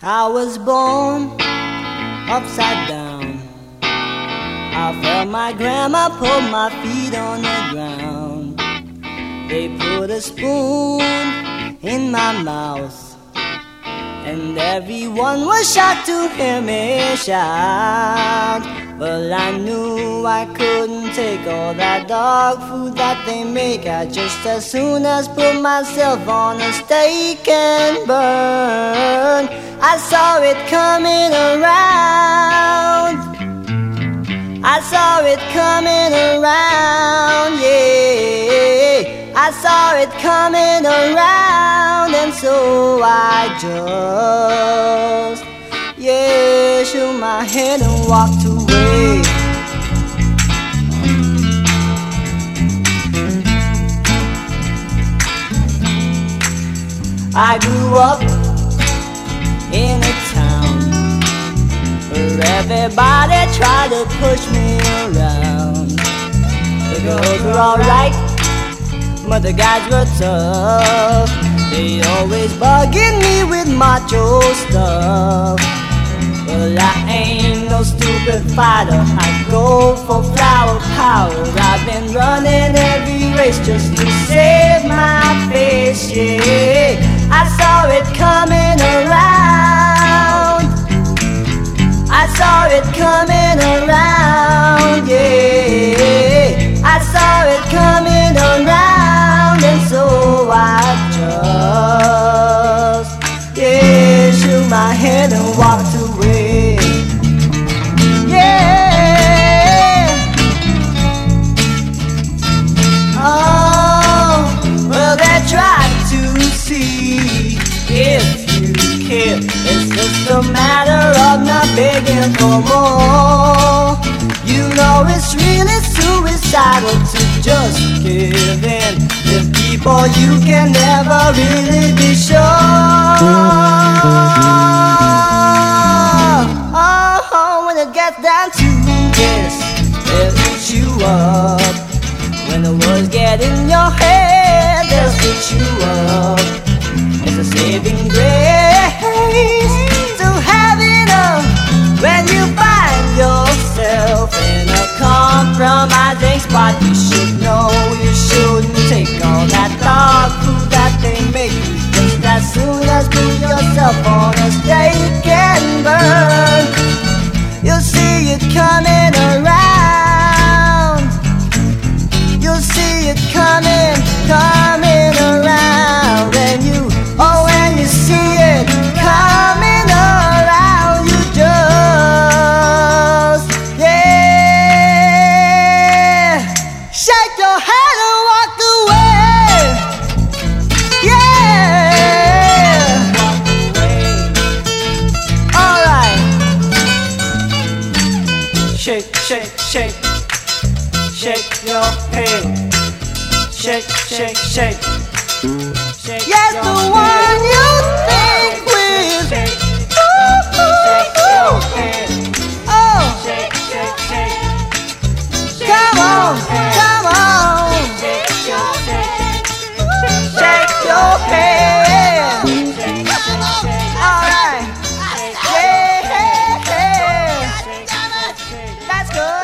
I was born upside down. I felt my grandma put my feet on the ground. They put a spoon in my mouth. And everyone was shocked to hear me shout. Well, I knew I couldn't take all that dog food that they make. I just as soon as put myself on a steak and burn. I saw it coming around. I saw it coming around, yeah. I saw it coming around, and so I just, yeah, shook my head and walked away. I grew up in a town where everybody tried to push me around. The girls were alright, but the guys were tough. They always bugging me with macho stuff. Stupid fighter. I go for flower power. I've been running every race just to save my face. Yeah, I saw it coming around. I saw it coming begging for more. You know it's really suicidal to just give in. With people you can never really be sure. Oh, when it gets down to this, eat you up. When the words get in your head, shake, shake, shake. Shake your head. Shake, shake, shake. Let's go.